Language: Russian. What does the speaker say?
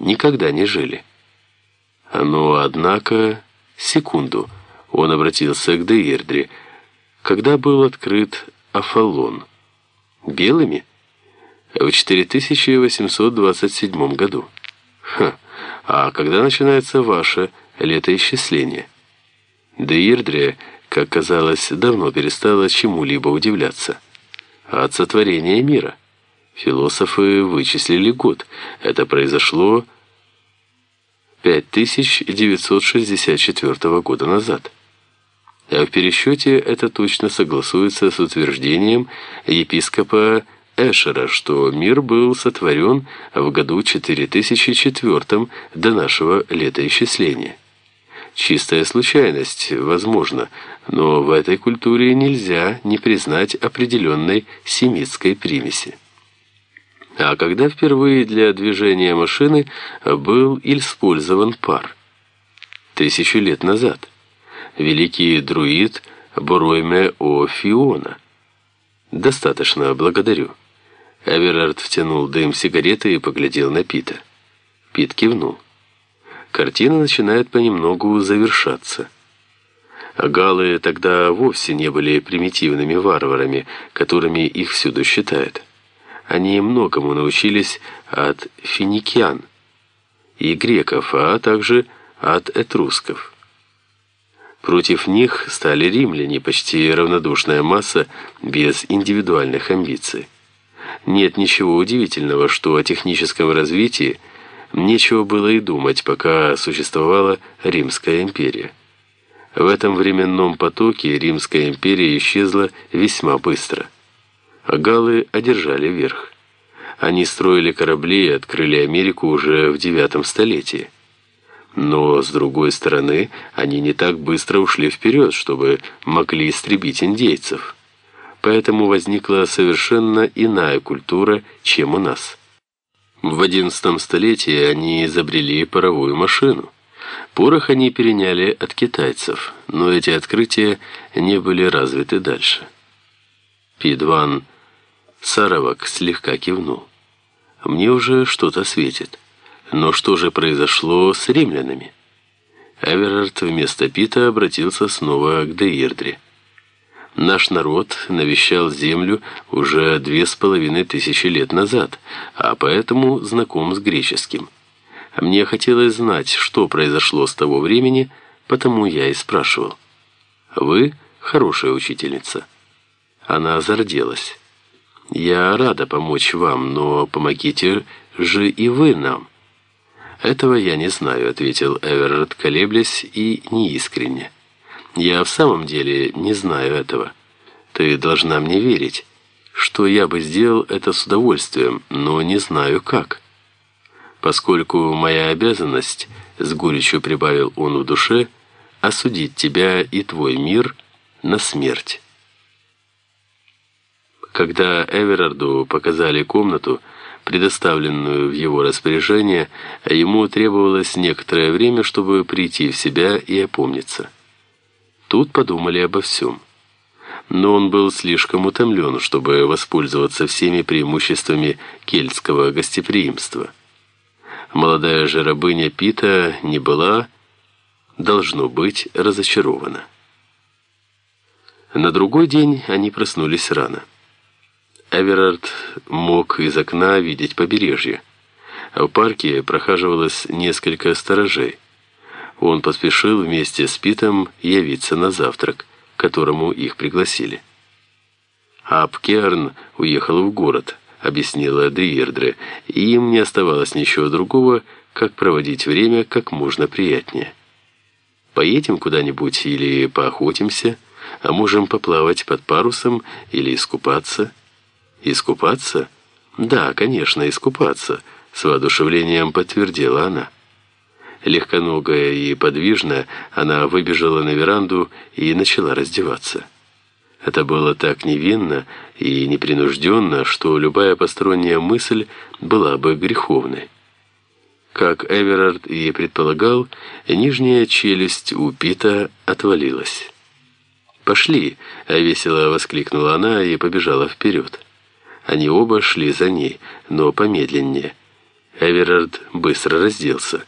никогда не жили. Но, однако, секунду, он обратился к Деирдре, когда был открыт Афалон. Белыми? В 4827 году. Ха, а когда начинается ваше летоисчисление? Деирдре, как казалось, давно перестала чему-либо удивляться. От сотворения мира. Философы вычислили год. Это произошло 5964 года назад. А в пересчете это точно согласуется с утверждением епископа Эшера, что мир был сотворен в году 4004 до нашего летоисчисления. Чистая случайность, возможно, но в этой культуре нельзя не признать определенной семитской примеси. А когда впервые для движения машины был использован пар? Тысячу лет назад. Великий друид Боройме О. Фиона. Достаточно, благодарю. Эверард втянул дым сигареты и поглядел на Пита. Пит кивнул. Картина начинает понемногу завершаться. Галы тогда вовсе не были примитивными варварами, которыми их всюду считают. Они многому научились от финикиян и греков, а также от этрусков. Против них стали римляне, почти равнодушная масса без индивидуальных амбиций. Нет ничего удивительного, что о техническом развитии нечего было и думать, пока существовала Римская империя. В этом временном потоке Римская империя исчезла весьма быстро. А галлы одержали верх. Они строили корабли и открыли Америку уже в девятом столетии. Но, с другой стороны, они не так быстро ушли вперед, чтобы могли истребить индейцев поэтому возникла совершенно иная культура, чем у нас. В XI столетии они изобрели паровую машину. Порох они переняли от китайцев, но эти открытия не были развиты дальше. Пидван Саровак слегка кивнул. «Мне уже что-то светит. Но что же произошло с римлянами?» Эверард вместо Пита обратился снова к Деирдре. Наш народ навещал землю уже две с половиной тысячи лет назад, а поэтому знаком с греческим. Мне хотелось знать, что произошло с того времени, потому я и спрашивал. «Вы хорошая учительница». Она зарделась. «Я рада помочь вам, но помогите же и вы нам». «Этого я не знаю», — ответил Эверард, колеблясь и неискренне. Я в самом деле не знаю этого. Ты должна мне верить, что я бы сделал это с удовольствием, но не знаю как. Поскольку моя обязанность, с горечью прибавил он в душе, осудить тебя и твой мир на смерть. Когда Эверарду показали комнату, предоставленную в его распоряжение, ему требовалось некоторое время, чтобы прийти в себя и опомниться. Тут подумали обо всем. Но он был слишком утомлен, чтобы воспользоваться всеми преимуществами кельтского гостеприимства. Молодая же рабыня Пита не была, должно быть, разочарована. На другой день они проснулись рано. Эверард мог из окна видеть побережье. В парке прохаживалось несколько сторожей. Он поспешил вместе с Питом явиться на завтрак, к которому их пригласили. Апкерн уехал в город, объяснила Деирдре, и им не оставалось ничего другого, как проводить время как можно приятнее. Поедем куда-нибудь или поохотимся, а можем поплавать под парусом или искупаться. Искупаться? Да, конечно, искупаться, с воодушевлением подтвердила она. Легконогая и подвижная, она выбежала на веранду и начала раздеваться. Это было так невинно и непринужденно, что любая посторонняя мысль была бы греховной. Как Эверард и предполагал, нижняя челюсть у Пита отвалилась. «Пошли!» — весело воскликнула она и побежала вперед. Они оба шли за ней, но помедленнее. Эверард быстро разделся.